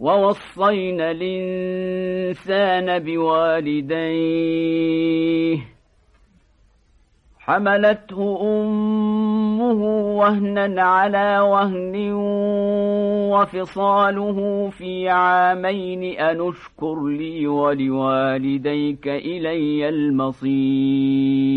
ووصينا الإنسان بوالديه. حملته أمه وهنا على وهن وفصاله في عامين. أنشكر لي ولوالديك إلي المصير.